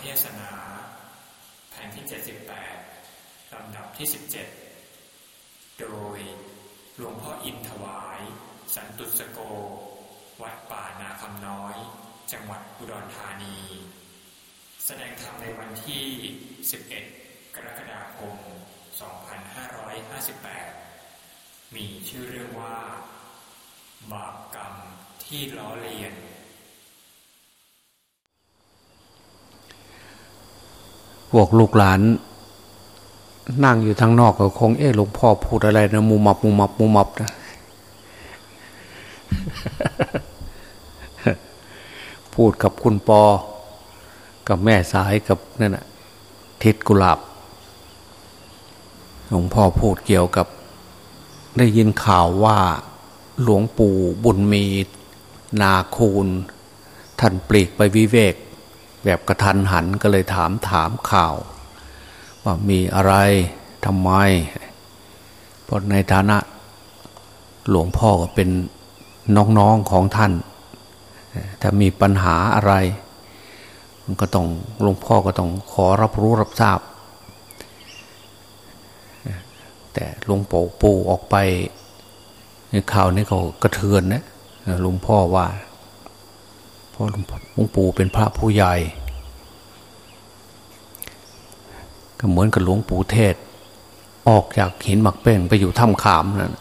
เทศนา แผ่นที่ 78 ลำดับที่ 17 โดยหลวงพ่ออินถวาย สันตุสโก วัดป่านาคำน้อย จังหวัดอุดรธานี แสดงธรรมในวันที่ 11 กรกฎาคม 2558 มีชื่อเรื่องว่า บาปกรรมที่ล้อเลียน พวกลูกหลาน นั่งอยู่ทางนอกก็คง เอ๊หลวงพ่อพูดอะไรนะมูมับมูมับมูมับนะพูดกับคุณปอ กับแม่สายกับนั่นน่ะทิศกุหลาบหลวงพ่อพูดเกี่ยวกับ ได้ยินข่าวว่าหลวงปู่บุญมีนาคูณ ท่านปลีกไปวิเวก แบบกระทันหันก็เลยถามถามข่าว ว่ามีอะไรทำไม เพราะในฐานะหลวงพ่อก็เป็นน้องๆของท่าน ถ้ามีปัญหาอะไร มันก็ต้องหลวงพ่อก็ต้องขอรับรู้รับทราบ แต่หลวงปู่ปู่ออกไปข่าวนี้เขากระเทือนนะหลวงพ่อว่า ราะหลวงปู่เป็นพระผู้ใหญ่ ก็เหมือนกับหลวงปู่เทศ ออกจากหินหมักเป้งไปอยู่ถ้ำขามนั่น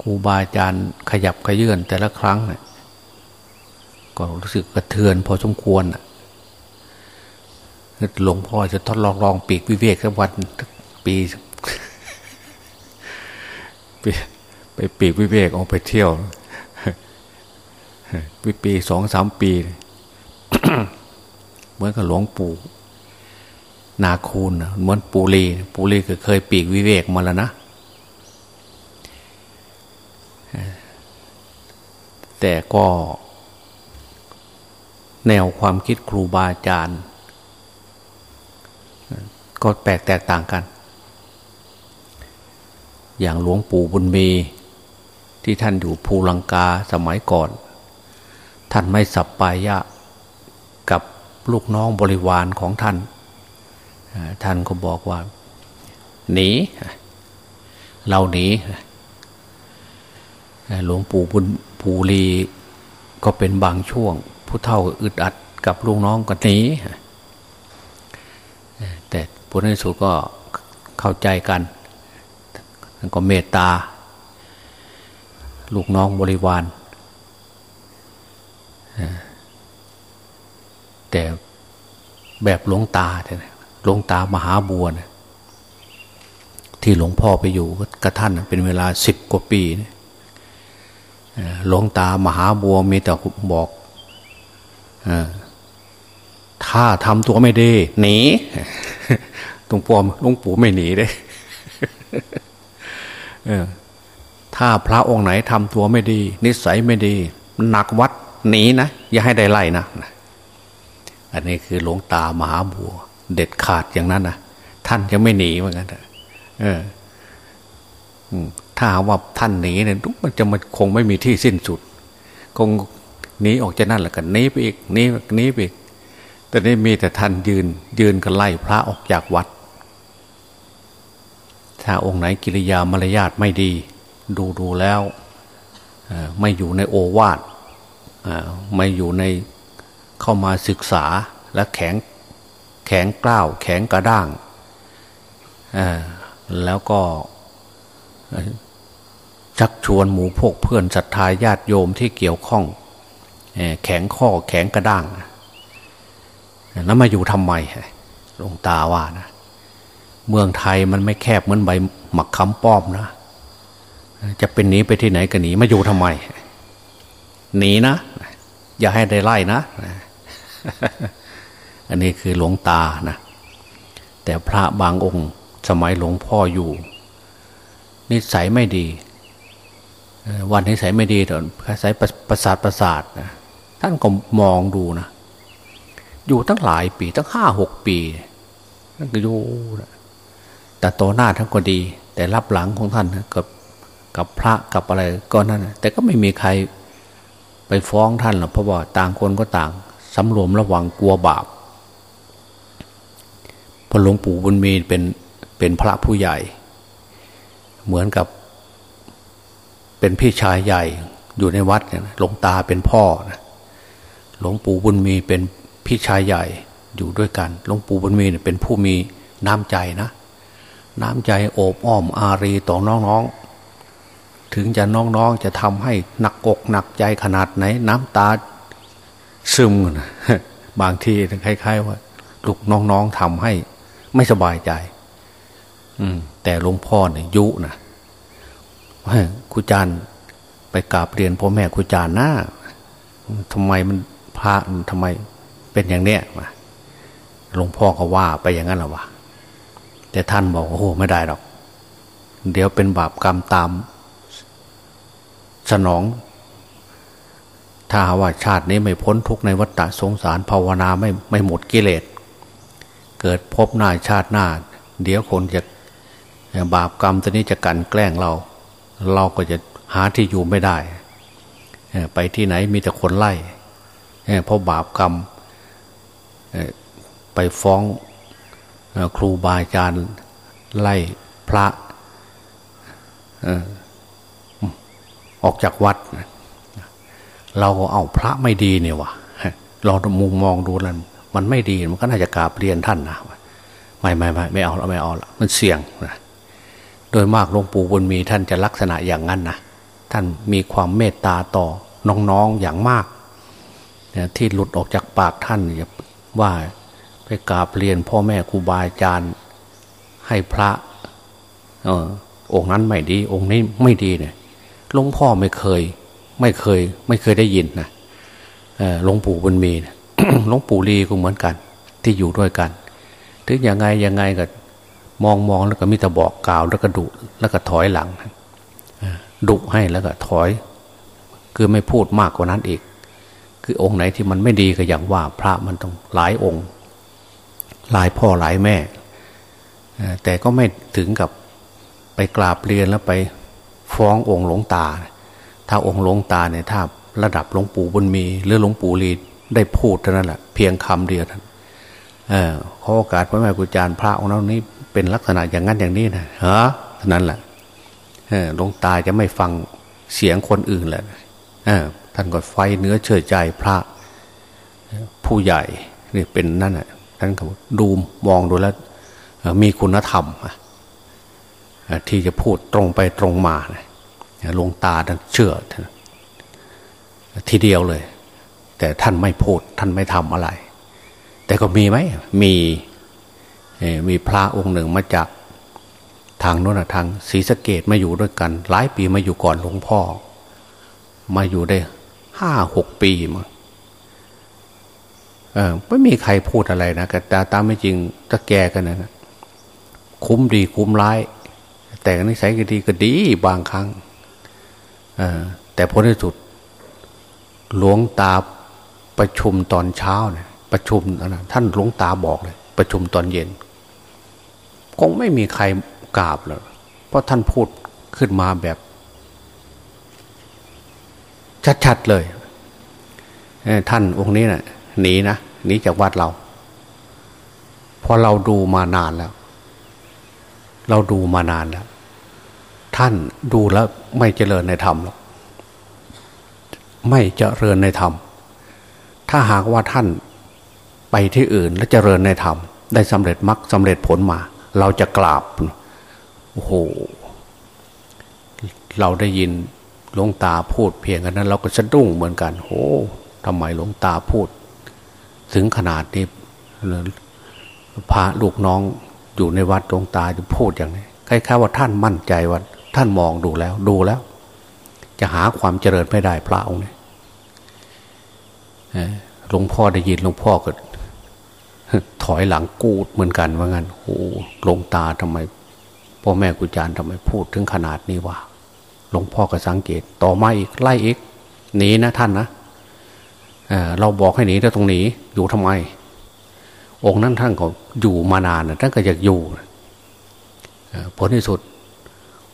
ครูบาอาจารย์ขยับขยื่นแต่ละครั้งนี่ยก็รู้สึกกระเทือนพอสมควรหลวงพ่อจะทดลองลองปีกวิเวกสักวันปีไปปีกวิเวกออกไปเที่ยว ปีปีสองสามปี เหมือนกับหลวงปู่ นาคูนเหมือนปูรีปูรีก็เคยปีกวิเวกมาแล้วนะแต่ก็ แนวความคิดครูบาอาจารย์ ก็แปลกแตกต่างกัน อย่างหลวงปู่บุญมีที่ท่านอยู่ภูลังกาสมัยก่อน ท่านไม่สับปายะกับลูกน้องบริวารของท่าน ท่านก็บอกว่า หนี เราหนีหลวงปู่บุญปูรีก็เป็นบางช่วง ผู้เท่าอึดอัดกับลูกน้องก็หนีแต่ผลในสุดก็เข้าใจกันก็เมตตา ลูกน้องบริวาร แต่แบบหลวงตาเนี่ยหลวงตามหาบัวนะที่หลวงพ่อไปอยู่กับท่านเป็นเวลาสิบกว่าปีหลวงตามหาบัวมีแต่บอกถ้าทำตัวไม่ดีหนีตรงปอมหลวงปู่ไม่หนีเลยถ้าพระองค์ไหนทำตัวไม่ดี นิสัยไม่ดีหนักวัด หนีนะ อย่าให้ได้ไล่นะ อันนี้คือหลวงตามหาบัว เด็ดขาดอย่างนั้นนะท่านจะไม่หนีเหมือนกันเออถ้าว่าท่านหนีเนี่ยมันจะมันคงไม่มีที่สิ้นสุด คงหนีออกจากนั่นแหละกันหนีไปอีกหนีหนีไปอีกแต่นี่มีแต่ท่านยืน ยืนกันไล่พระออกจากวัด ถ้าองค์ไหนกิริยามารยาทไม่ดี ดูดูแล้วไม่อยู่ในโอวาท ไม่อยู่ในเข้ามาศึกษาและแข็งแข็งกล้าว แข็งกระด้าง แล้วก็ชักชวนหมู่พวกเพื่อนศรัทธาญาติโยมที่เกี่ยวข้อง แข็งข้อแข็งกระด้าง แล้วมาอยู่ทำไมหลวงตาว่านะเมืองไทยมันไม่แคบเหมือนใบหมักคำป้อมนะจะเป็นหนีไปที่ไหนก็หนีมาอยู่ทำไมหนีนะ อย่าให้ได้ไล่นะ อันนี้คือหลวงตานะ แต่พระบางองค์สมัยหลวงพ่ออยู่ นิสัยไม่ดี วันนิสัยไม่ดีตอนนิสัยประสาทประสาทนะท่านก็มองดูนะอยู่ตั้งหลายปีตั้งห้าหกปีท่านก็อยู่แต่โตหน้าท่านก็ดี แต่รับหลังของท่านกับกับพระกับอะไรก็นั่นแต่ก็ไม่มีใคร ไปฟ้องท่านหรอกเพราะว่าต่างคนก็ต่างสำรวมระวังกลัวบาปพอหลวงปู่บุญมีเป็นเป็นพระผู้ใหญ่ เหมือนกับ เป็นพี่ชายใหญ่อยู่ในวัดเนี่ยหลวงตาเป็นพ่อนะหลวงปู่บุญมีเป็นพี่ชายใหญ่อยู่ด้วยกันหลวงปู่บุญมีเนี่ยเป็นผู้มีน้ำใจนะ น้ำใจโอบอ้อมอารีต่อน้องๆ ถึงจะน้องๆจะทำให้หนักอกหนักใจขนาดไหน น้ำตาซึมนะบางทีคล้ายๆว่าลูกน้องๆทำให้ ไม่สบายใจ อืม แต่หลวงพ่อเนี่ยยุนะครูจานไปกราบเรียนพ่อแม่ครูจานหน้าทำไมมันพระทำไมเป็นอย่างเนี้ยหลวงพ่อก็ว่าไปอย่างนั้นหรอวะแต่ท่านบอกโอ้โหไม่ได้หรอก เดี๋ยวเป็นบาปกรรมตาม สนอง ถ้าว่าชาตินี้ไม่พ้นทุกในวัฏสงสารภาวนาไม่ไม่หมดกิเลส เกิดพบหน้าชาติหน้า เดี๋ยวคนจะบาปกรรมตัวนี้จะกันแกล้งเรา เราก็จะหาที่อยู่ไม่ได้ ไปที่ไหนมีแต่คนไล่เพราะบาปกรรมไปฟ้องครูบาอาจารย์ไล่พระ ออกจากวัด เราก็เอาพระไม่ดีเนี่ยวะเรามุมมองดูแล้วมันไม่ดีมันก็น่าจะกราบเรียนท่านนะไม่ไม่ไม่ไม่เอาแล้วไม่เอาละมันเสี่ยงนะโดยมากหลวงปู่บุญมีท่านจะลักษณะอย่างนั้นนะท่านมีความเมตตาต่อน้องๆอย่างมากที่หลุดออกจากปากท่านว่าไปกราบเรียนพ่อแม่ครูบาอาจารย์ให้พระออองค์นั้นไม่ดี องค์นี้ไม่ดีเนี่ย หลวงพ่อไม่เคย ไม่เคย ไม่เคยได้ยินนะหลวงปู่บุญมีหลวงปู่ลีก็เหมือนกัน ที่อยู่ด้วยกัน ถึงยังไงยังไงก็มองมองแล้วก็มิตรบอกกล่าวแล้วก็ดุแล้วก็ถอยหลังดุให้แล้วก็ถอย คือไม่พูดมากกว่านั้นอีก คือองค์ไหนที่มันไม่ดีก็อย่างว่าพระมันต้องหลายองค์ หลายพ่อหลายแม่แต่ก็ไม่ถึงกับไปกราบเรียนแล้วไป ฟ้ององค์หลวงตา ถ้าองค์หลวงตาเนี่ยถ้าระดับหลวงปู่บุญมี หรือหลวงปู่ลีได้พูดเท่านั้นแหละเพียงคำเดียวนั้นขอโอกาสพระแม่กุญจารพระองค์นั้นนี้เป็นลักษณะอย่างนั้นอย่างนี้นะฮะเท่านั้นแหละหลวงตาจะไม่ฟังเสียงคนอื่นแหละท่านก็ไฟเนื้อเชื่อใจพระ ผู้ใหญ่นี่เป็นนั่นแหะท่านก็ดูมองดูแล้วมีคุณธรรมที่จะพูดตรงไปตรงมา หลวงตาท่านเชื่อทีเดียวเลย แต่ท่านไม่พูดท่านไม่ทำอะไร แต่ก็มีไหมมีมีพระองค์หนึ่งมาจากทางโน้นทางศรีสะเกดมาอยู่ด้วยกัน หลายปีมาอยู่ก่อนหลวงพ่อ มาอยู่ได้ห้าหกปีมั้งไม่มีใครพูดอะไรนะแต่ตามไม่จริงก็แก่กันนะคุ้มดีคุ้มร้าย แต่นิสัยก็ดีก็ดีบางครั้ง แต่ผลที่สุด หลวงตาประชุมตอนเช้าเนี่ยประชุมนะท่านหลวงตาบอกเลย ประชุมตอนเย็น คงไม่มีใครกราบเลยเพราะท่านพูดขึ้นมาแบบชัดๆเลยท่านองค์นี้นะ่ะหนีนะหนีจากวัดเราพอเราดูมานานแล้ว เราดูมานานแล้ว ท่านดูแล้วไม่เจริญในธรรมหรอกไม่เจริญในธรรม ถ้าหากว่าท่านไปที่อื่นและเจริญในธรรม ได้สำเร็จมรรคสำเร็จผลมา เราจะกราบโอ้โหเราได้ยินหลวงตาพูดเพียงกันนั้น เราก็สะดุ้งเหมือนกันโอ้ทำไมหลวงตาพูด ถึงขนาดนี้พระลูกน้องอยู่ในวัดหลวงตาจะพูดอย่างนี้คล้ายๆว่าท่านมั่นใจว่า ท่านมองดูแล้ว ดูแล้ว จะหาความเจริญไม่ได้พระองค์นี้หลวงพ่อได้ยินหลวงพ่อก็ถอยหลังกูดเหมือนกันว่างั้นโอ้หลวงตาทำไมพ่อแม่กุจารทำไมพูดถึงขนาดนี้วะหลวงพ่อก็สังเกต ต่อมาอีกไล่อีกหนีนะท่านนะเราบอกให้หนีแต่ตรงหนีอยู่ทำไม องค์นั้นท่านก็อยู่มานานท่านก็อยากอยู่ผลที่สุด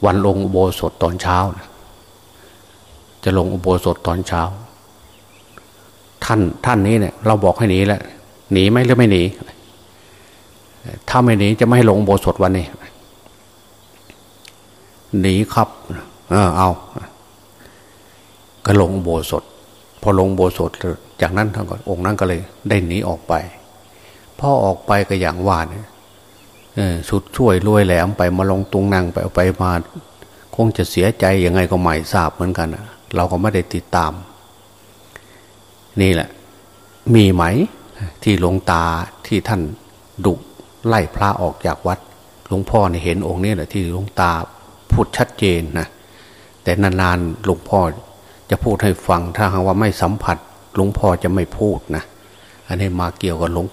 วันลงอุโบสถตอนเช้า จะลงอุโบสถตอนเช้า ท่านท่านนี้เนี่ย เราบอกให้หนีแล้วหนีไหมหรือไม่หนีถ้าไม่หนีจะไม่ให้ลงโบสถวันนี้หนีครับ เออเอาก็ลงโบสถพอลงโบสถจากนั้นท่านก็องค์นั้นก็เลยได้หนีออกไปพอออกไปก็อย่างว่าเนี่ย สุดช่วยรวยแหลมไปมาลงตุงนั่งไปไปมาคงจะเสียใจยังไงก็ไม่ทราบเหมือนกันเราก็ไม่ได้ติดตาม นี่แหละ มีไหมที่หลวงตาที่ท่านดุไล่พระออกจากวัดหลวงพ่อเห็นองค์นี้แหละที่หลวงตาพูดชัดเจนนะแต่นานๆหลวงพ่อจะพูดให้ฟังถ้าหากว่าไม่สัมผัสหลวงพ่อจะไม่พูดนะอันนี้มาเกี่ยวกับหลวง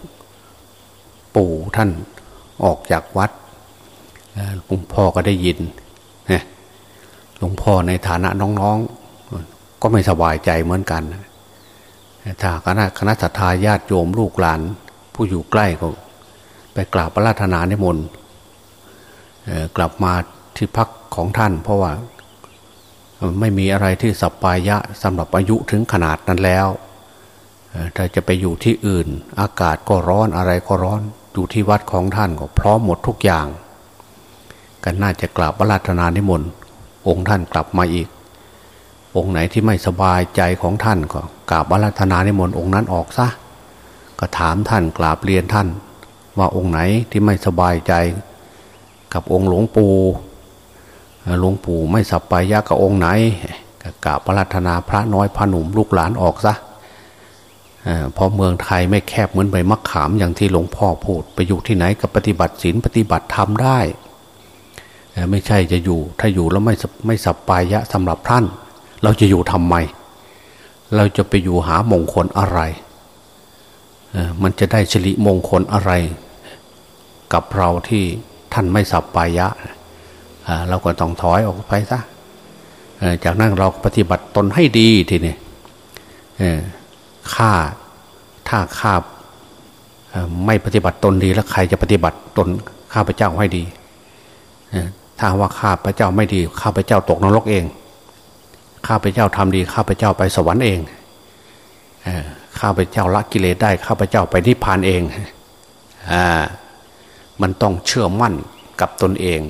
ปู่ท่าน ออกจากวัดหลวงพ่อก็ได้ยินหลวงพ่อในฐานะน้องๆ ก็ไม่สบายใจเหมือนกันถ้าคณะคณะสัตยาญาติโยมลูกหลาน ผู้อยู่ใกล้ก็ไปกราบพระราชนาในมนกลับมาที่พักของท่าน เพราะว่าไม่มีอะไรที่สัปปายะสำหรับอายุถึงขนาดนั้นแล้วถ้าจะไปอยู่ที่อื่น อากาศก็ร้อนอะไรก็ร้อน อยู่ที่วัดของท่านก็พร้อมหมดทุกอย่าง กันน่าจะกราบพระราชนานิมนต์องค์ท่านกลับมาอีก องค์ไหนที่ไม่สบายใจของท่านก็กราบพระราชนานิมนต์องค์นั้นออกซะก็ถามท่านกราบเรียนท่าน ว่าองค์ไหนที่ไม่สบายใจ กับองค์หลวงปู่หลวงปู่ไม่สับไปยะกับองค์ไหนกราบพระราชนาพระน้อยพระหนุ่มลูกหลานออกซะ พราะเมืองไทยไม่แคบเหมือนใบมะขามอย่างที่หลวงพ่อพูด ไปอยู่ที่ไหนก็ปฏิบัติศีลปฏิบัติธรรมได้ ไม่ใช่จะอยู่ ถ้าอยู่แล้วไม่ไม่สับปายะสำหรับท่าน เราจะอยู่ทำไม เราจะไปอยู่หามงคลอะไรมันจะได้ชลิมงคลอะไร กับเราที่ท่านไม่สับปายะเราก็ต้องถอยออกไปซะจากนั้นเราปฏิบัติตนให้ดีทีนี้ ข้าถ้าข้าไม่ปฏิบัติตนดีแล้วใครจะปฏิบัติตนข้าพเจ้าให้ดีถ้าว่าข้าพเจ้าไม่ดีข้าพเจ้าตกนรกเอง ข้าพเจ้าทำดีข้าพเจ้าไปสวรรค์เองข้าพเจ้าละกิเลสได้ข้าพเจ้าไปนิพพานเองมันต้องเชื่อมั่นกับตนเอง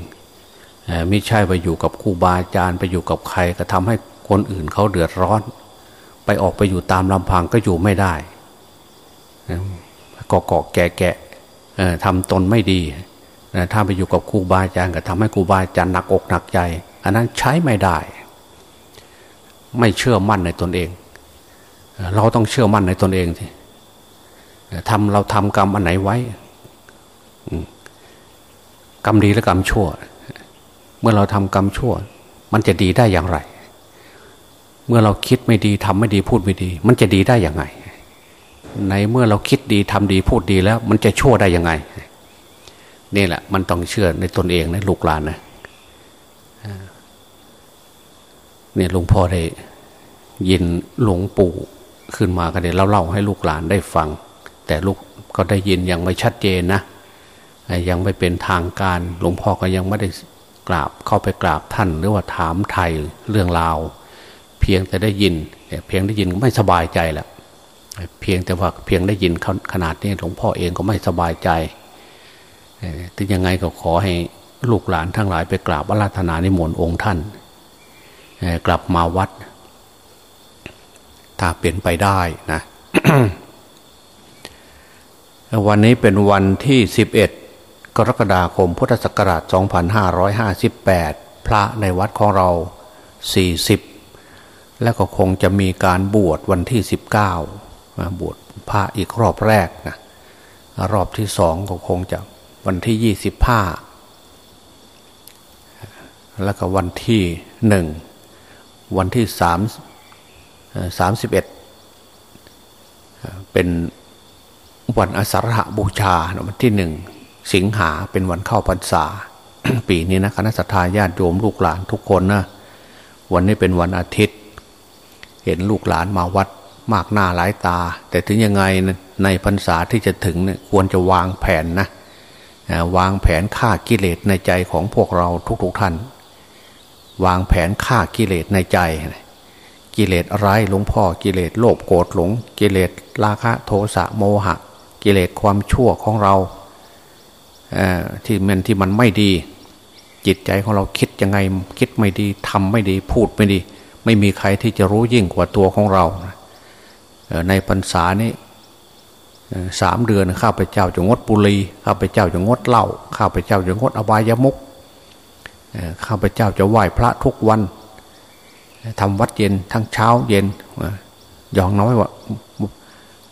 ไม่ใช่ไปอยู่กับครูบาอาจารย์ไปอยู่กับใครก็ทำให้คนอื่นเขาเดือดร้อน ไปออกไปอยู่ตามลำพังก็อยู่ไม่ได้กาะเกาะแก่แก่ทำตนไม่ดีถ้าไปอยู่กับครูบาอาจารย์ก็ทำให้ครูบาอาจารย์หนักอกหนักใจ อันนั้นใช้ไม่ได้ ไม่เชื่อมั่นในตนเอง เราต้องเชื่อมั่นในตนเองสิทำเราทำกรรมอันไหนไว้กรรมดีและกรรมชั่ว เมื่อเราทำกรรมชั่ว มันจะดีได้อย่างไร เมื่อเราคิดไม่ดีทำไม่ดีพูดไม่ดี มันจะดีได้ยังไง ในเมื่อเราคิดดีทำดีพูดดีแล้ว มันจะชั่วได้ยังไง นี่แหละ มันต้องเชื่อในตนเองนะลูกหลานนะเนี่ยหลวงพ่อได้ยินหลวงปู่ขึ้นมาก็เดี๋ยวเล่าเล่าให้ลูกหลานได้ฟัง แต่ลูกก็ได้ยินยังไม่ชัดเจนนะยังไม่เป็นทางการ หลวงพ่อก็ยังไม่ได้กราบเข้าไปกราบท่าน หรือว่าถามไทยเรื่องราว พียงแต่ได้ยินเพียงได้ยินไม่สบายใจแล้วเพียงแต่ว่าเพียงได้ยินขนาดนี้หลวงพ่อเองก็ไม่สบายใจถึงยังไงก็ขอให้ลูกหลานทั้งหลายไปกราบอาราธนานิมนต์องค์ท่าน กลับมาวัด ถ้าเปลี่ยนไปได้นะวันนี้เป็นวันที่11กรกฎาคมพุทธศักราช 2558 พระในวัดของเรา 40 แล้วก็คงจะมีการบวชวันที่สิบเก้าบวชพระอีกรอบแรกนะรอบที่สองก็คงจะวันที่ยี่สิบห้าแล้วก็วันที่หนึ่งวันที่สามสามสิบเอ็ดเป็นวันอสรหบูชาวันที่หนึ่งสิงหาเป็นวันเข้าพรรษา ปีนี้นะคณะสัตยาญาติโยมลูกหลานทุกคนนะวันนี้เป็นวันอาทิตย์ ห็นลูกหลานมาวัดมากหน้าหลายตา แต่ถึงยังไงในพรรษาที่จะถึงเนี่ยควรจะวางแผนนะวางแผนฆ่ากิเลสในใจของพวกเราทุกๆทท่าน วางแผนฆ่ากิเลสในใจ กิเลสอะไรหลวงพ่อกิเลสโลภโกรธหลง กิเลสราคะโทสะโมหะ กิเลสความชั่วของเราที่มันที่มันไม่ดี จิตใจของเราคิดยังไงคิดไม่ดีทำไม่ดีพูดไม่ดี ไม่มีใครที่จะรู้ยิ่งกว่าตัวของเรา ในพรรษานี้สามเดือนข้าพเจ้าจะงดบุรีข้าพเจ้าจะงดเหล้าข้าพเจ้าจะงดอบายามุกข้าพเจ้าจะไหว้พระทุกวันทำวัดเย็นทั้งเช้าเย็นยองน้อยว่า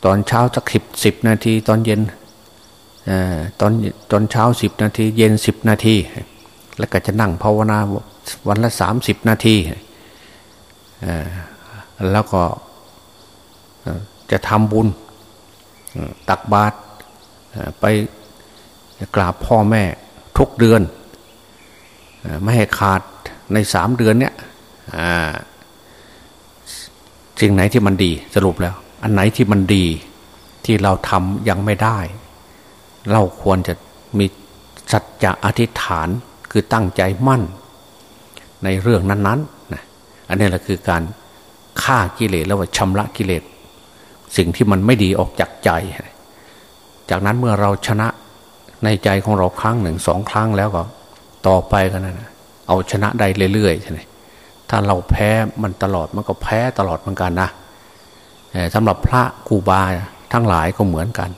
ตอนเช้าสักสิบสิบนาที ตอนเย็นตอนตอนเช้าสิบนาที เย็นสิบนาที แล้วก็จะนั่งภาวนาวันละสามสิบนาที แล้วก็จะทำบุญตักบาตรไปกราบพ่อแม่ทุกเดือน ไม่ให้ขาดในสามเดือนเนี้ยสิ่งไหนที่มันดีสรุปแล้ว อันไหนที่มันดีที่เราทำยังไม่ได้ เราควรจะมีสัจจะอธิษฐานคือตั้งใจมั่น ในเรื่องนั้น ๆ อันนี้แหละคือการฆ่ากิเลสแล้วว่าชำระกิเลส สิ่งที่มันไม่ดีออกจากใจ จากนั้นเมื่อเราชนะในใจของเราครั้งหนึ่งสองครั้งแล้วก็ต่อไปกันนะเอาชนะได้เรื่อยๆใช่ไหมถ้าเราแพ้มันตลอดมันก็แพ้ตลอดเหมือนกันนะสำหรับพระกูบาทั้งหลายก็เหมือนกัน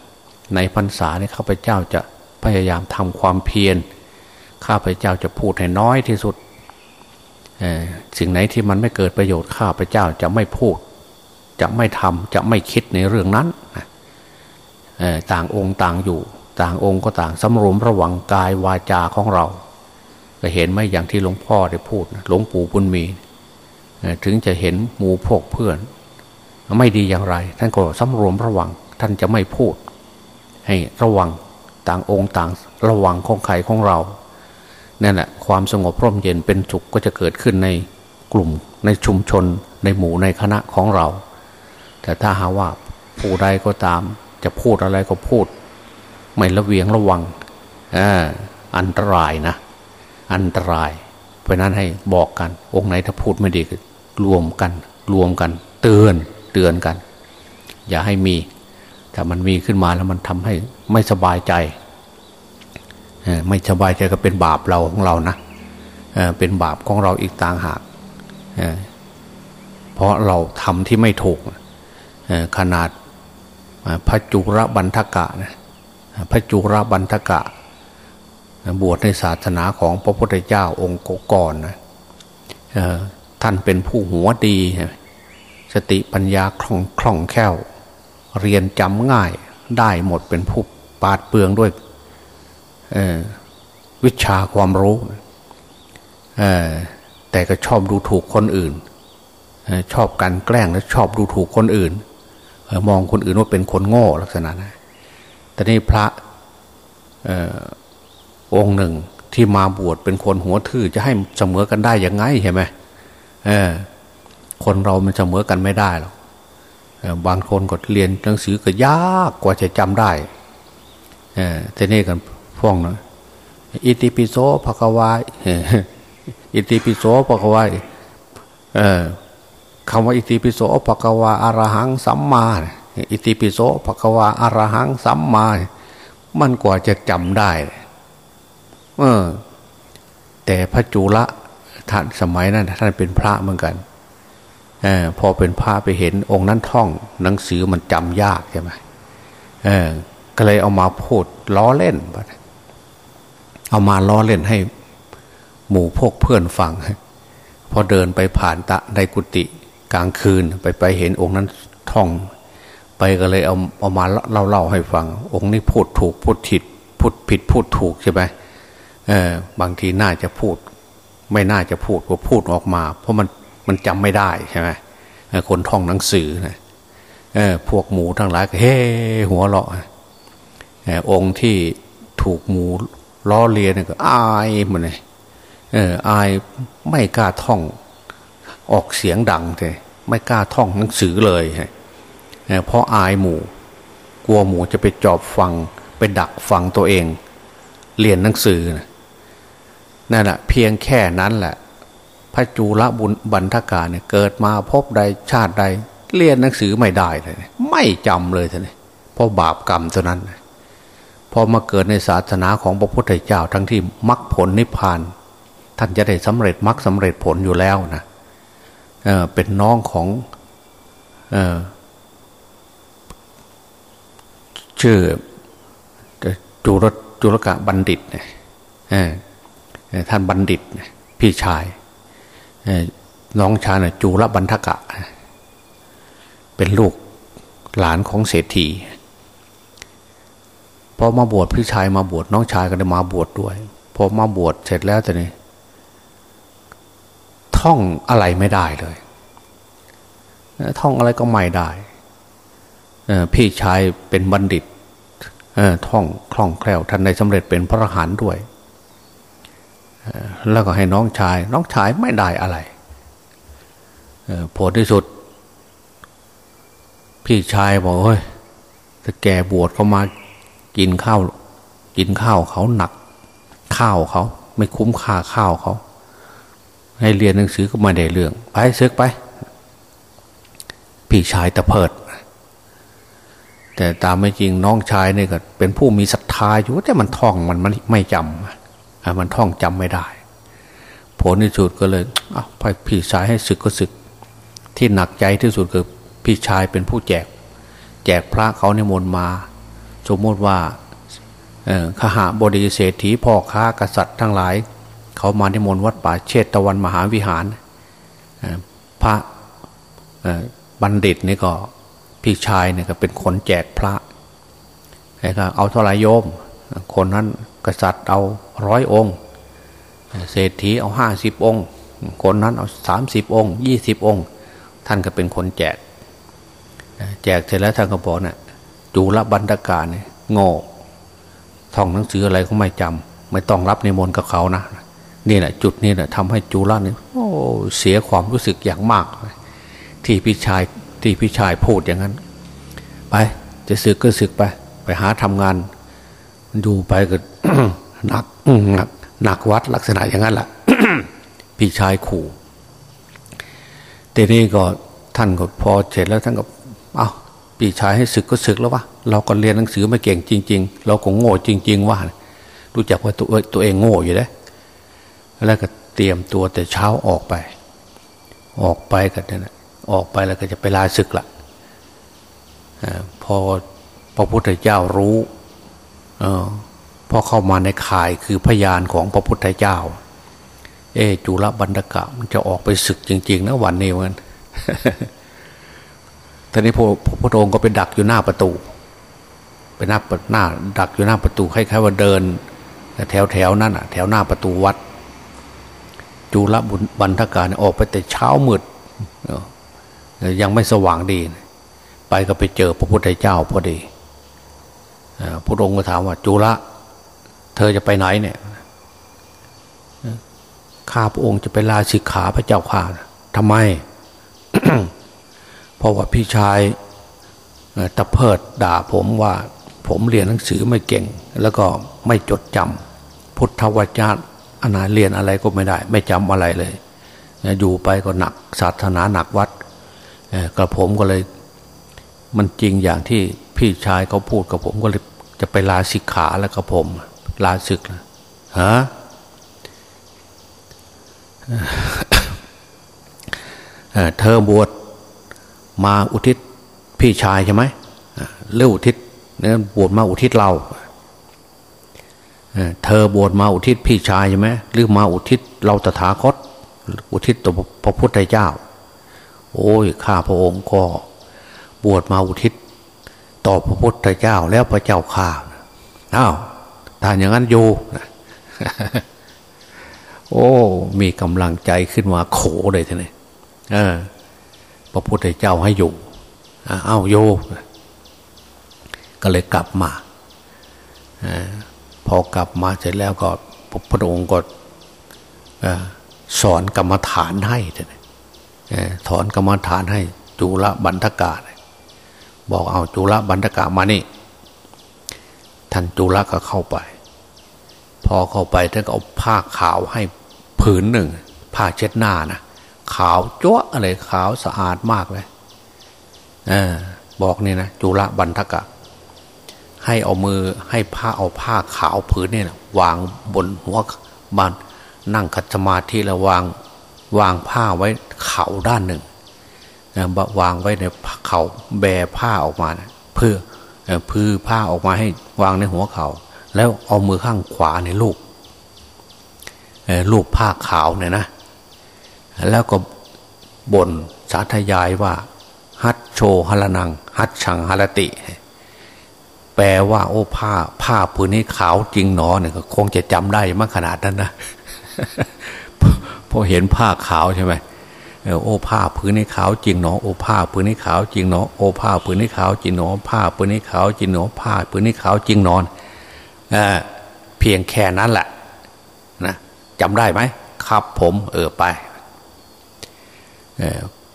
ในพรรษาเนี่ยข้าพเจ้าจะพยายามทำความเพียรข้าพเจ้าจะพูดให้น้อยที่สุด สิ่งไหนที่มันไม่เกิดประโยชน์ข้าพเจ้าจะไม่พูด จะไม่ทำจะไม่คิดในเรื่องนั้นต่างองค์ต่างอยู่ ต่างองค์ก็ต่างสำรวมระวังกายวาจาของเรา ก็เห็นไหมอย่างที่หลวงพ่อได้พูดหลวงปู่บุญมีถึงจะเห็นหมู่พวกเพื่อน ไม่ดีอย่างไร ท่านก็สำรวมระวัง ท่านจะไม่พูด ให้ระวังต่างองค์ต่างระวังของใครของเรา นั่นแหละความสงบร่มเย็นเป็นสุขก็จะเกิดขึ้นในกลุ่มในชุมชนในหมู่ในคณะของเรา แต่ถ้าหาว่าผู้ใดก็ตาม จะพูดอะไรก็พูด ไม่ระเวียงระวังอันตรายนะ อันตราย เพราะนั้นให้บอกกัน องค์ไหนถ้าพูดไม่ดีก็รวมกัน รวมกัน เตือนเตือนกัน อย่าให้มี ถ้ามันมีขึ้นมาแล้วมันทำให้ไม่สบายใจ ไม่สบายใจก็เป็นบาปเราของเรานะเป็นบาปของเราอีกต่างหากเพราะเราทำที่ไม่ถูกขนาดพระจุรบันทกะนะพระจุรบันทกะ บวชในศาสนาของพระพุทธเจ้าองค์ก่อนนะท่านเป็นผู้หัวดี สติปัญญาคล่องคล่องแคล่ว เรียนจำง่ายได้หมดเป็นผู้ปาดเปลืองด้วย วิชาความรู้แต่ก็ชอบดูถูกคนอื่นชอบการแกล้งและชอบดูถูกคนอื่นมองคนอื่นว่าเป็นคนโง่ลักษณะนะแต่นี่พระองค์หนึ่งที่มาบวชเป็นคนหัวทื่อจะให้เสมอกันได้ยังไงเห็นไหมคนเรามันเสมอกันไม่ได้หรอกบางคนก็เรียนหนังสือก็ยากกว่าจะจำได้แต่นี่กัน พ่วงนะอิติปิโสภควายอิติปิโสภควาเออคำว่าอิติปิโสภควาอารหังสัมมา อิติปิโสภควาอารหังสัมมา มันกว่าจะจำได้เออแต่พระจุละท่านสมัยนั้นท่านเป็นพระเหมือนกันอพอเป็นพระไปเห็นองค์นั้นท่อง หนังสือมันจำยากใช่ไหมเออก็เลยเอามาพูดล้อเล่น เอามาล้อเล่นให้ หมู่พวกเพื่อนฟังพอเดินไปผ่านตะในกุฏิกลางคืนไปไปเห็นองค์นั้นท่อง ไปก็เลยเอาเอามาเล่าเล่าให้ฟัง องค์นี้พูดถูกพูดผิดพูดผิดพูดถูกใช่ไหมเออบางทีน่าจะพูด ไม่น่าจะพูดว่าพูดออกมา เพราะมันมันจำไม่ได้ใช่ไหมคนท่องหนังสือนะเออพวกหมูทั้งหลายก็เฮ้หัวเราะองค์ที่ถูกหมู ล้อเลียนก็อายมันเลยเอออายไม่กล้าท่อง ออกเสียงดังเลยไม่กล้าท่องหนังสือเลยเพราะอายหมูกลัวหมูจะไปจอบฟังไปดักฟังตัวเอง เรียนหนังสือนะนั่นแหละเพียงแค่นั้นแหละ พระจุลบุญบันทกาเนี่ยเกิดมาพบใดชาติใด เรียนหนังสือไม่ได้เลย ไม่จำเลยท่านเพราะบาปกรรมตัวนั้น พอมาเกิดในศาสนาของพระพุทธเจ้าทั้งที่มรรคผลนิพพาน ท่านจะได้สำเร็จมรรคสาเร็จผลอยู่แล้วนะเเป็นน้องของเอชื่อจุรจุรกะบัณฑิตเนี่ยท่านบัณฑิต พี่ชายน้องชายน่จูรบันทกะ เป็นลูกหลานของเศรษฐี พอมาบวชพี่ชายมาบวชน้องชายก็ได้มาบวชดด้วยพอมาบวชเสร็จแล้วแต่นี่ท่องอะไรไม่ได้เลยท่องอะไรก็ไม่ได้พี่ชายเป็นบัณฑิตท่องคล่องแคล่วท่านในสำเร็จเป็นพระอรหันต์ด้วยแล้วก็ให้น้องชาย น้องชายไม่ได้อะไรผลที่สุด พี่ชายบอกเฮ้ยถ้าแกบวชเข้ามา กินข้าว กินข้าวเขาหนัก ข้าวเขา ไม่คุ้มค่าข้าวเขา ให้เรียนหนังสือก็ไมาได้เรื่อง ไปซึกไป พี่ชายตะเพิด แต่ตามไม่จริงน้องชายเนี่ยก็ เป็นผู้มีศรัทธาอยู่แต่มันท่องมันมันไม่จำมันท่องจำไม่ได้ ผลที่สุดก็เลยเอาไปพี่ชายให้ศึกก็ศึก ที่หนักใจที่สุดคือพี่ชายเป็นผู้แจก แจกพระเขาในมนมา สมมติว่าขหาบดีเศรษฐีพ่อค้ากษัตริย์ทั้งหลาย เขามาในมนวัดป่าเชตตะวันมหาวิหารพระบัณฑิตนี่ก็พี่ชายเนี่ยก็เป็นคนแจกพระก็เอาเท่าไรโยม คนนั้นกษัตริย์เอาร้อยองค์ เศรษฐีเอาห้าสิบองค์ คนนั้นเอาสามสิบองค์ยี่สิบองค์ ท่านก็เป็นคนแจก แจกเสร็จแล้วท่านก็บอกนะ่ะ จูรบันดากาเนี่ยโง่ท่องหนังสืออะไรก็ไม่จำไม่ต้องรับในมนกับเขานะนี่แหละจุดนี้แหละทำให้จูระเนี่ยโอ้เสียความรู้สึกอย่างมาก ที่พี่ชายที่พี่ชายพูดอย่างนั้น ไป จะสึกก็สึกไป ไปหาทำงานดูไปก็หนักหนักหนักวัดลักษณะอย่างนั้นแหละพี่ชายขู่ทีนี้ก็ท่านก็พอเสร็จแล้วท่านก็เอา ปีชายให้ศึกก็ศึกแล้ววะเราก็เรียนหนังสือไม่เก่งจริง ๆ เราก็โง่จริง ๆ ว่า รู้จักว่าตัวตัวเองโง่อยู่แล้วแล้วก็เตรียมตัวแต่เช้าออกไป ออกไปกันเนี่ยออกไปแล้วก็จะไปลาศึกละพอพระพุทธเจ้ารู้อพอเข้ามาในข่ายคือพยานของพระพุทธเจ้า เอจุลบันดกะมันจะออกไปศึกจริง ๆ นะวันนี้มัน ตอนนี้พระพุทธองค์ก็ไปดักอยู่หน้าประตู ไปหน้าหน้า ดักอยู่หน้าประตูคล้ายๆว่าเดินแถวแถวนั่นอะ แถวหน้าประตูวัด จุลบุญบันทการออกไปแต่เช้ามืดยังไม่สว่างดี ไปก็ไปเจอพระพุทธเจ้าพอดีพระองค์ก็ถามว่า จุละเธอจะไปไหนเนี่ยข้าพระองค์จะไปลาสิกขาพระเจ้าข่าทำไม เพราะว่าพี่ชายตะเพิดด่าผมว่าผมเรียนหนังสือไม่เก่ง แล้วก็ไม่จดจำพุทธวจนะอนาเรียนอะไรก็ไม่ได้ ไม่จำอะไรเลย อยู่ไปก็หนักศาสนาหนักวัดกระผมก็เลยมันจริงอย่างที่พี่ชายเขาพูดกับผมก็เลยจะไปลาสิกขาแล้วกับผม ลาศึกนะฮะเธอบวช มาอุทิศพี่ชายใช่ไหมเรื่องอุทิศเนี่ยบวชมาอุทิศเราเธอบวชมาอุทิศพี่ชายใช่ไหมหรือมาอุทิศเราตถาคต อุทิศต่อพระพุทธเจ้า โอ้ยข้าพระองค์ก็บวชมาอุทิศ ต่อพระพุทธเจ้าแล้วพระเจ้าข้าอ้าวถ้าอย่างนั้นโยโอ้ มีกำลังใจขึ้นมาโขเลยทีนี้เออ พระพุทธเจ้าให้อยู่อ้าวโยก็เลยกลับมาพอกลับมาเสร็จแล้วก็พระองค์ก็สอนกรรมฐานให้ถอนกรรมฐานให้จุลบันทกาบอกเอาจุลบันทกามานี่ท่านจุลก็เข้าไป พอเข้าไปท่านก็เอาผ้าขาวให้ผืนหนึ่ง ผ้าเช็ดหน้านะ ขาวจ้วอะไรขาวสะอาดมากเลยเออบอกนี่นะจุลบันทกะ ให้เอามือให้ผ้าเอาผ้าขาวผืนนี่นะวางบนหัวบานนั่งคัดสมาธิแล้ววางวางผ้าไว้เข่าด้านหนึ่งวางไว้ในเข่าแบผ้าออกมานะเพื่อพื้ผ้าออกมาให้วางในหัวเขา่าแล้วเอามือข้างขวาในลูกลูกผ้าขาวเนี่ยนะ แล้วก็บ่นสาธยายว่า ฮัตโชหลนัง ฮัตชังหลติ แปลว่าโอ้ผ้า ผ้าผืนนี้ขาวจริงหนอเนี่ยคงจะจำได้มากขนาดนั้นนะพอเห็นผ้าขาวใช่ไหมโอ้ผ้าผืนนี้ขาวจริงหนอโอ้ผ้าผืนนี้ขาวจริงหนอโอ้ผ้าผืนนี้ขาวจริงหนอผ้าผืนนี้ขาวจริงหนอผ้าผืนนี้ขาวจริงนอนเพียงแค่นั้นแหละนะจำได้ไหมครับผมเออไป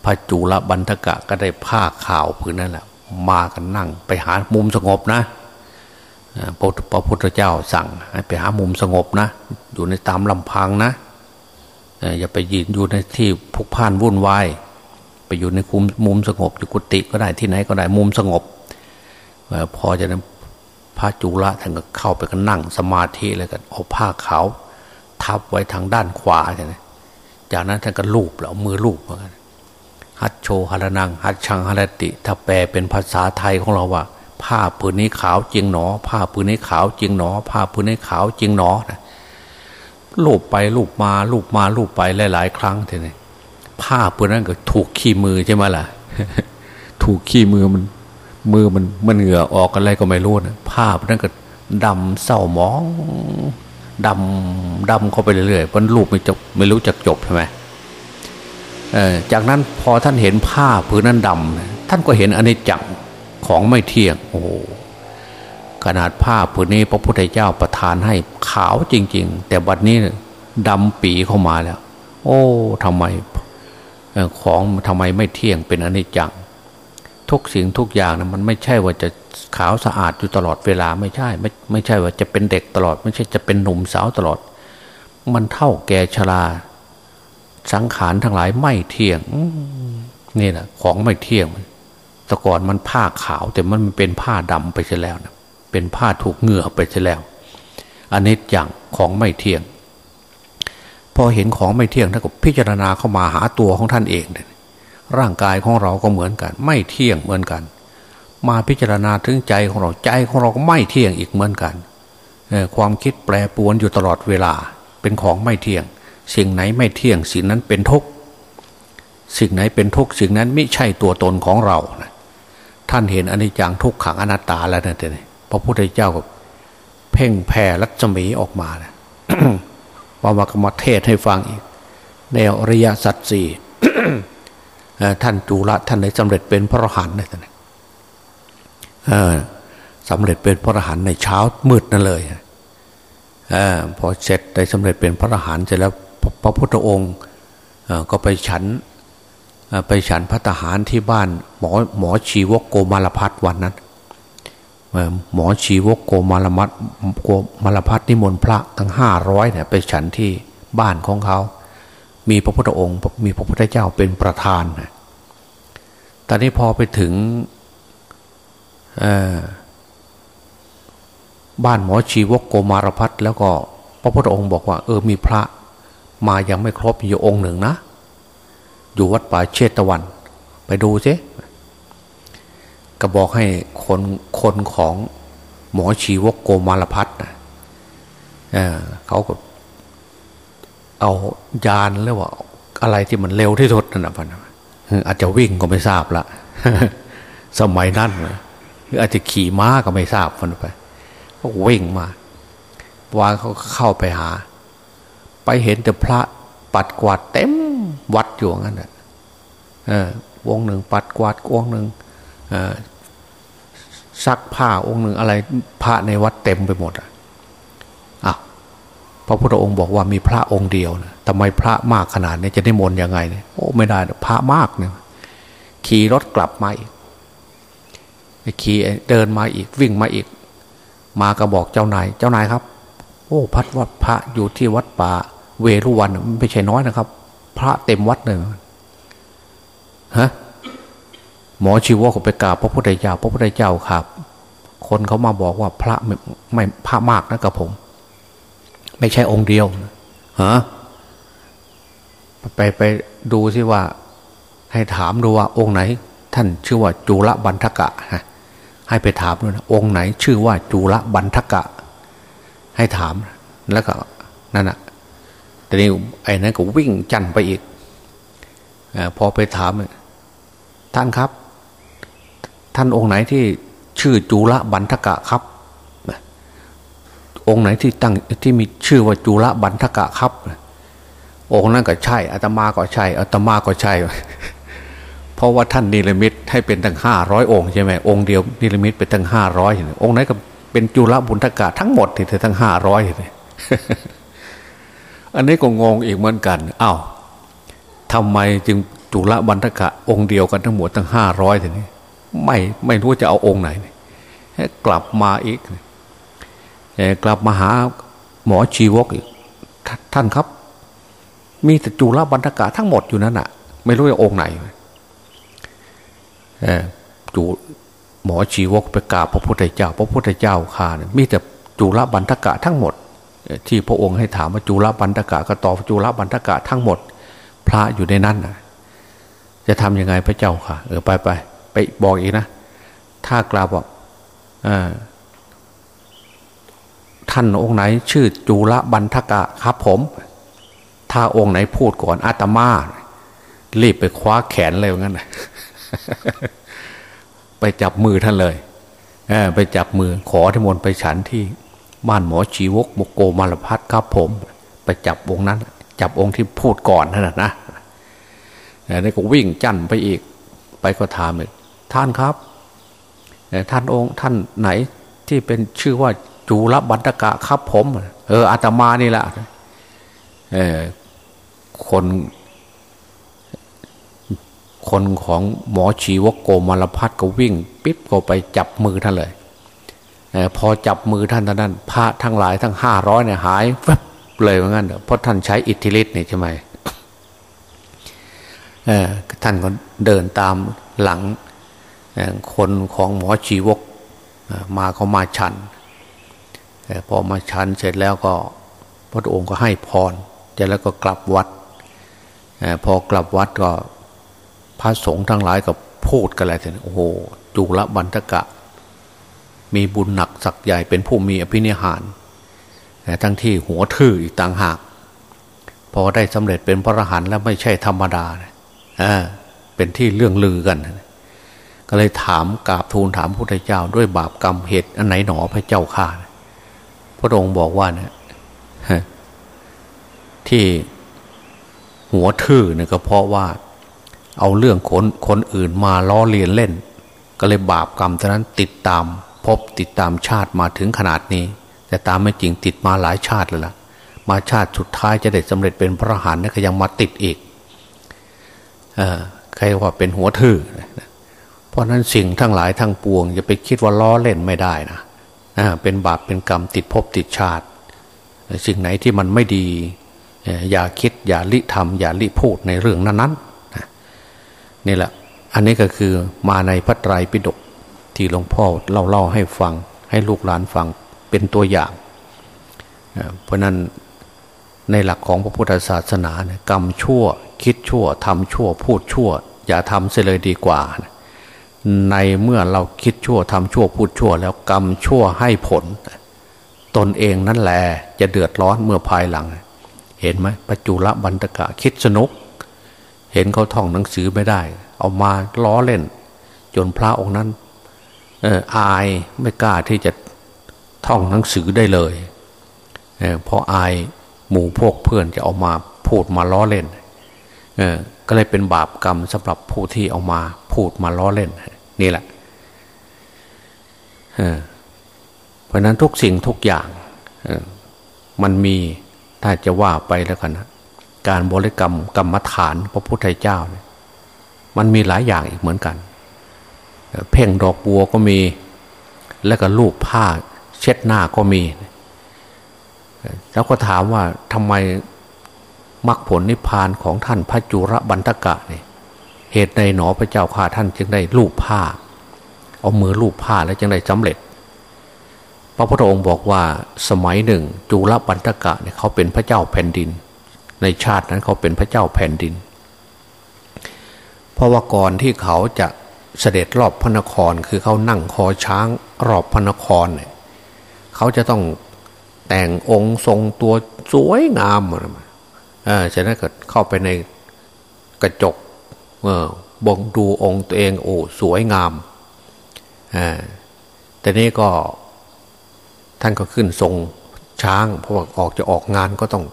พระจุลบันทกะก็ได้ผ้าขาวผืนนั่นแหละมากันนั่ง ไปหามุมสงบนะพระพุทธเจ้าสั่งให้ไปหามุมสงบนะ อยู่ในตามลำพังนะอย่าไปยืนอยู่ในที่พุกพ่านวุ่นวายไปอยู่ในคุมมุมสงบอยู่กุฏิก็ได้ที่ไหนก็ได้มุมสงบพอจะนั้นพระจุลท่านก็เข้าไปก็นั่งสมาธิแล้วก็เอาผ้าขาวทับไว้ทางด้านขวาใช่ไหม จากนั้นท่านก็ลูบแล้วมือลูบเหมือนกันฮัตโชหรนังฮัตชังหรติ ถ้าแปลเป็นภาษาไทยของเราว่า ผ้าผืนนี้ขาวจริงหนอ ผ้าผืนนี้ขาวจริงหนอ ผ้าผืนนี้ขาวจริงหนอนะลูบไปลูบมาลูบมาลูบไปหลาย ๆ ครั้งทีนี้ผ้าผืนนั้นก็ถูกขี้มือใช่ไหมล่ะ ถูกขี้มือมัน มือมันมันเหงื่อออกอะไรก็ไม่รู้นะผ้าผืนั้นก็ดำเศร้าหมอง ดำดำเข้าไปเรื่อยๆมันรูปไม่จบไม่รู้จักจบใช่ไหมจากนั้นพอท่านเห็นผ้าผืนนั้นดำท่านก็เห็นอนิจจังของไม่เที่ยงโอ้ขนาดผ้าผืนนี้พระพุทธเจ้าประทานให้ขาวจริง ๆ แต่บัดนี้ดำปีเข้ามาแล้ว โอ้ทำไมของทำไมไม่เที่ยงเป็นอนิจจัง ทุกสิ่งทุกอย่างนะมันไม่ใช่ว่าจะ ขาวสะอาดอยู่ตลอดเวลาไม่ใช่ ไม่ไม่ใช่ว่าจะเป็นเด็กตลอด ไม่ใช่จะเป็นหนุ่มสาวตลอด มันเท่าแก่ชราสังขารทั้งหลายไม่เที่ยงนี่แหละของไม่เที่ยงแต่ก่อนมันผ้าขาว แต่มันเป็นผ้าดำไปเสียแล้วนะเป็นผ้าถูกเหงื่อไปเสียแล้ว อันนี้อย่างของไม่เที่ยง พอเห็นของไม่เที่ยงท่านก็พิจารณาเข้ามาหาตัวของท่านเองเลยร่างกายของเราก็เหมือนกัน ไม่เที่ยงเหมือนกัน มาพิจารณาถึงใจของเราใจของเราก็ไม่เที่ยงอีกเหมือนกันความคิดแปรปวนอยู่ตลอดเวลาเป็นของไม่เที่ยง สิ่งไหนไม่เที่ยงสิ่งนั้นเป็นทุกสิ่งไหนเป็นทุกสิ่งนั้นไม่ใช่ตัวตนของเรานะท่านเห็นอนิจจังทุกขังอนัตตาแล้วนะเต่ยพระพุทธเจ้าก็เพ่งแผ่รัศมีออกมานะว่ามากรรมเทศให้ฟังอีกในอริยสัจสี่ท่านจุลท่านได้สำเร็จเป็นพระอรหันต์เลยท่าน สำเร็จเป็นพระอรหันต์ในเช้ามืดนั่นเลยอพอเสร็จได้สำเร็จเป็นพระอรหันต์เสร็จแล้วพระพุทธองค์ก็ไปฉันไปฉันพระทหารที่บ้านหมอหมอชีวกโกมารพัฒวันนั้นหมอชีวกโกมารมัตโกมารพัฒนิมนต์พระทั้งห้าร้อยเนี่ยไปฉันที่บ้านของเขา มีพระพุทธองค์ มีพระพุทธเจ้าเป็นประธานตอนนี้พอไปถึง บ้านหมอชีวกโกมารพัฒแล้วก็พระพุทธองค์บอกว่า เออมีพระมายังไม่ครบอยู่องค์หนึ่งนะ อยู่วัดป่าเชตวัน ไปดูซิก็บอกให้คนคนของหมอชีวกโกมารพัฒนะเเขาก็เอายานเรียกว่า อะไรที่มันเร็วที่สุดนั่นนะพันอาจจะวิ่งก็ไม่ทราบละสมัยนั้นห รืออาจจะขี่ม้าก็ไม่ทราบพันไปก็วิ่งมาวางเขาเข้าไปหา ไปเห็นแต่พระปัดกวาดเต็มวัดอยู่งั้นแหละวงหนึ่งปัดกวาดวงหนึ่งซักผ้าองค์หนึ่งอะไรพระในวัดเต็มไปหมดอะพระพุทธองค์บอกว่ามีพระองค์เดียวนะทำไมพระมากขนาดนี้จะได้มนยังไงเนี่ยโอ้ไม่ได้พระมากเนี่ยขี่รถกลับมาอีก ขี่เดินมาอีกวิ่งมาอีก มาก็บอกเจ้านายเจ้านายครับ โอ้พัดวัดพระอยู่ที่วัดป่า เวรุวันไม่ใช่น้อยนะครับ พระเต็มวัดเลยฮะหมอชีวกไปกราบพระพุทธเจ้า พระพุทธเจ้าครับ คนเขามาบอกว่าพระไม่ไม่พระมากนะกับผม ไม่ใช่องค์เดียวฮะไปไปดูสิว่า ให้ถามดูว่าองค์ไหน ท่านชื่อว่าจุลบันทกะฮะ ให้ไปถามด้วยนะองค์ไหนชื่อว่าจุลบันทกะ ให้ถามแล้วก็นั่นแหะแต่นี่ไอ้นั้นก็วิ่งจันไปอีกอพอไปถาม ท่านครับ ท่านองค์ไหนที่ชื่อจุลบันทกะครับองค์ไหนที่ตั้งที่มีชื่อว่าจุลบันทกะครับองค์นั้นก็ใช่อาตมาก็ใช่อาตมาก็ใช่ เพราะว่าท่านนิรมิตให้เป็นตั้งห้าร้อยองค์ใช่ไหมองค์เดียวนิรมิตเป็นตั้งห้าร้อยองค์ไหนก็เป็นจุลบุญทกะทั้งหมดที่เทั้งห้าร้อยเลยอันนี้ก็งงอีกเหมือนกันอ้าวทำไมจึงจุลบันทกะองค์เดียวกันทั้งหมดทั้งห้าร้อยทีนี้ไม่ไม่รู้จะเอาองค์ไหนกลับมาอีกกลับมาหาหมอชีวกอีกท่านครับ มีแต่จุลบันทกะทั้งหมดอยู่นั่นน่ะไม่รู้จะองค์ไหน จูหมอชีวกไปกราบพระพุทธเจ้า พระพุทธเจ้าข่าเนี่ยมีแต่จุลบันทกะทั้งหมด ที่พระองค์ให้ถามว่าจุลบันทกะก็ตอบจุลบันทกะทั้งหมด พระอยู่ในนั้นนะจะทํำยังไงพระเจ้าค่ะ เออไปไปไปบอกอีกนะ ถ้ากล่าวบอกท่านองค์ไหน ชื่อจุลบันทกะครับผม ถ้าองค์ไหนพูดก่อนอาตมารีบไปคว้าแขนเลยงั้นนะ ไปจับมือท่านเลยเไปจับมือขอที่มนไปฉันที่บ้านหมอชีวกมโกมารพัฒครับผม ไปจับองค์นั้น จับองค์ที่พูดก่อนนั่นนะนี่ก็วิ่งจั่นไปอีก ไปก็ถามเลยท่านครับท่านองค์ท่านไหนที่เป็นชื่อว่าจูรบันตกะครับผม เอออาตมานี่แหละเออคน คนของหมอชีวกโกมารพัฒก็วิ่ง ปิ๊บก็ไปจับมือท่านเลยอพอจับมือท่านท่านนั้น พระทั้งหลายทั้งห้าร้อยเนี่ยหายแวบเลยเหมือนกันเพราะท่านใช้อิทธิฤทธิ์เนี่ยใช่ไหมท่านก็เดินตามหลังคนของหมอชีวกมาเขามาชันพอมาชันเสร็จแล้วก็พระองค์ก็ให้พรเสร็จแล้วก็กลับวัด พอกลับวัดก็ พระสงฆ์ทั้งหลายก็พูดกันอะไรทีโอ้โหจุลบันทกะ มีบุญหนักสักใหญ่เป็นผู้มีอภินิหารทั้งที่หัวทื่ออีกต่างหาก พอได้สำเร็จเป็นพระอรหันต์แล้วไม่ใช่ธรรมดาเป็นที่เรื่องลือกัน ก็เลยถามกราบทูลถามพระพุทธเจ้า ด้วยบาปกรรมเหตุอันไหนหนอพระเจ้าข่าพระองค์บอกว่าเนี่ยที่หัวทื่อเนี่ยก็เพราะว่า เอาเรื่องคนคนอื่นมาล้อเลียนเล่น ก็เลยบาปกรรมเท่านั้นติดตาม พบติดตามชาติมาถึงขนาดนี้ แต่ตามไม่จริงติดมาหลายชาติเลยล่ะ มาชาติสุดท้ายจะได้สำเร็จเป็นพระหันนี่ก็ยังมาติดอีกอใครว่าเป็นหัวทื่อเพราะนั้นสิ่งทั้งหลายทั้งปวงอย่าไปคิดว่าล้อเล่นไม่ได้นะเป็นบาปเป็นกรรมติดภพติดชาติ สิ่งไหนที่มันไม่ดี อย่าคิดอย่าลิทำอย่าลิพูดในเรื่องนั้นๆ นี่แหละ อันนี้ก็คือมาในพระไตรปิฎกที่หลวงพ่อเล่าเล่าให้ฟัง ให้ลูกหลานฟังเป็นตัวอย่าง เพราะนั้นในหลักของพระพุทธศาสนาเนี่ยกรรมชั่วคิดชั่วทำชั่วพูดชั่ว อย่าทำเสียเลยดีกว่า ในเมื่อเราคิดชั่วทำชั่วพูดชั่ว แล้วกรรมชั่วให้ผล ตนเองนั่นแหละจะเดือดร้อนเมื่อภายหลัง เห็นไหมปัจจุระบันตกะคิดสนุก เห็นเขาท่องหนังสือไม่ได้ เอามาล้อเล่น จนพระองค์นั้นเอออายไม่กล้าที่จะท่องหนังสือได้เลยเเพราะอายหมู่พวกเพื่อนจะเอามาพูดมาล้อเล่นเก็เลยเป็นบาปกรรมสำหรับผู้ที่เอามาพูดมาล้อเล่น นี่แหละเพราะนั้นทุกสิ่งทุกอย่างมันมีถ้าจะว่าไปแล้วกันนะ การบริกรรมกรรมฐานพระพุทธเจ้าเนี่ยมันมีหลายอย่างอีกเหมือนกัน เพ่งดอกบัวก็มี แล้วก็ลูกผ้าเช็ดหน้าก็มี แล้วก็ถามว่าทำไมมรรคผลนิพพานของท่านพระจุระบันทกะเนี่ยเหตุในหนอพระเจ้าข้าท่านจึงได้ลูบผ้า เอามือลูบผ้าแล้วจึงได้สำเร็จ พระพุทธองค์บอกว่าสมัยหนึ่งจุลบันทกะเนี่ยเขาเป็นพระเจ้าแผ่นดิน ในชาตินั้นเขาเป็นพระเจ้าแผ่นดิน เพราะว่าก่อนที่เขาจะเสด็จรอบพระนครคือเขานั่งคอช้างรอบพระนครเนี่ยเขาจะต้องแต่งองค์ทรงตัวสวยงามเออฉะนั้นก็เข้าไปในกระจกเออบงดูองค์ตัวเองโอ้สวยงามอ่าแต่นี้ก็ท่านก็ขึ้นทรงช้างเพราะว่าออกจะออกงานก็ต้อง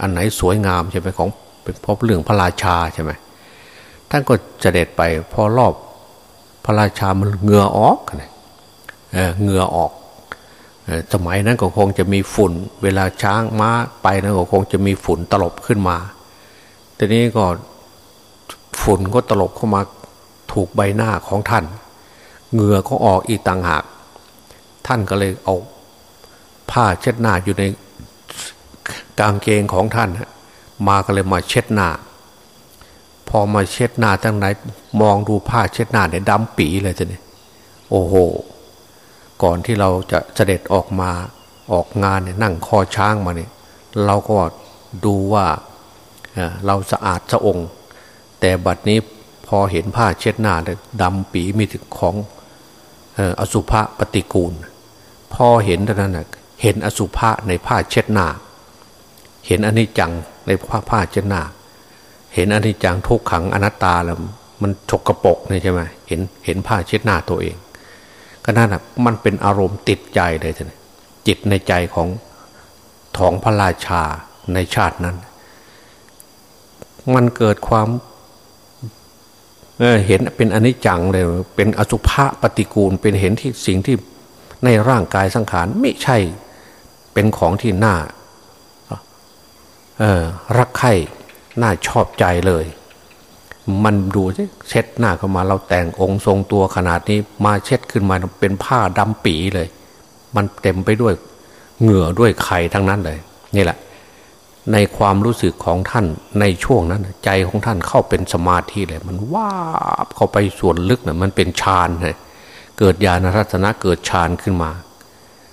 อันไหนสวยงามใช่ไหมของเป็นพราะเรื่องพระราชาใช่ไหมท่านก็จะเด็ดไปพอรอบพระราชามันเหงื่อออกเออเหงื่อออกสมัยนั้นก็คงจะมีฝุ่น เวลาช้างม้าไปนั้นก็คงจะมีฝุ่นตลบขึ้นมาทีนี้ก็ฝุ่นก็ตลบเข้ามาถูกใบหน้าของท่าน เหงื่อก็ออกอีกต่างหาก ท่านก็เลยเอาผ้าเช็ดหน้าอยู่ใน กางเกงของท่านมาก็เลยมาเช็ดหน้า พอมาเช็ดหน้าตั้งไหนมองดูผ้าเช็ดหน้าเนี่ยดำปีเลยทีนี้โอ้โห ก่อนที่เราจะเสด็จออกมาออกงานเนี่ยนั่งคอช้างมาเนี่ยเราก็ดูว่าเราสะอาดสะองแต่บัดนี้พอเห็นผ้าเช็ดหน้าเลยดำปีมีถึงของอสุภะปฏิกูล พอเห็นเท่านั้นเห็นอสุภะในผ้าเช็ดหน้า เห็นอนิจจังในผ้าผ้าเช็ดหน้า เห็นอนิจจังทุกขังอนัตตาแล้วมันฉกกระปกนี่ใช่ไหมเห็นเห็นผ้าเช็ดหน้าตัวเอง ก็นั่นอะมันเป็นอารมณ์ติดใจเลยท่านจิตในใจของทองพระราชาในชาตินั้น มันเกิดความเเห็นเป็นอนิจจังเลย เป็นอสุภะปฏิกูล เป็นเห็นที่สิ่งที่ในร่างกายสังขารไม่ใช่เป็นของที่น่า รักใคร่น่าชอบใจเลย มันดูเช็ดหน้าเข้ามาเราแต่งองค์ทรงตัวขนาดนี้มาเช็ดขึ้นมาเป็นผ้าดำปีเลย มันเต็มไปด้วยเหงื่อด้วยไข่ทั้งนั้นเลย นี่แหละ ในความรู้สึกของท่านในช่วงนั้น ใจของท่านเข้าเป็นสมาธิเลย มันว่าเข้าไปส่วนลึกนะ่ะมันเป็นฌานเลยเกิดญาณรัตนะเกิดฌานขึ้นมา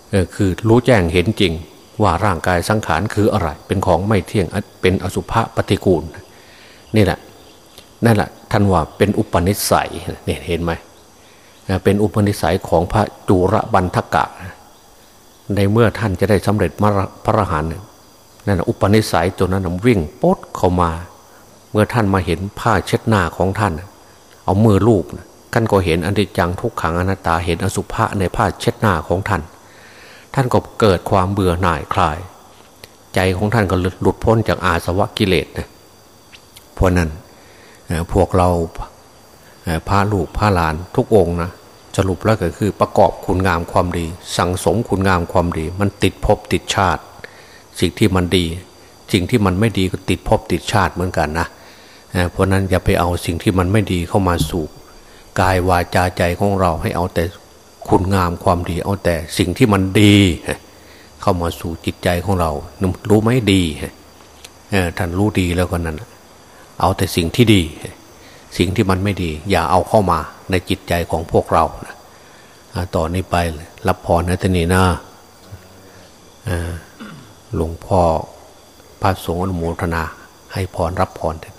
เออคือรู้แจ้งเห็นจริง ว่าร่างกายสังขารคืออะไร เป็นของไม่เที่ยงเป็นอสุภะปฏิกูล นี่แหละนั่นแหละท่านว่าเป็นอุปนิสัยเนี่ยเห็นไหมเป็นอุปนิสัยของพระจุระบันทกะ ในเมื่อท่านจะได้สำเร็จมรพระหันนั่นแหะอุปนิสัยตัวนั้นวิ่งปดเข้ามา เมื่อท่านมาเห็นผ้าเช็ดหน้าของท่าน เอามือลูบท่านก็เห็นอนิจจังทุกขังอนัตตาเห็นอสุภะในผ้าเช็ดหน้าของท่าน ท่านก็เกิดความเบื่อหน่ายคลาย ใจของท่านก็หลุดพ้นจากอาสวะกิเลสนะเพราะนั้นพวกเราพระลูกพระหลานทุกองนะสรุปแล้วก็คือประกอบคุณงามความดี สั่งสมคุณงามความดี มันติดภพติดชาติ สิ่งที่มันดี สิ่งที่มันไม่ดีก็ติดภพติดชาติเหมือนกันนะเพราะนั้นอย่าไปเอาสิ่งที่มันไม่ดีเข้ามาสู่กายวาจาใจของเราให้เอาแต่ คุณงามความดีเอาแต่สิ่งที่มันดีเข้ามาสู่จิตใจของเรา รู้ไหมดีท่านรู้ดีแล้วก็นั้น เอาแต่สิ่งที่ดี สิ่งที่มันไม่ดี อย่าเอาเข้ามาในจิตใจของพวกเราต่อนนี้ไปรับพรนะท่านีนะหลวงพ่อพระสงฆ์อนุโมทนา ให้พรรับพรเถิด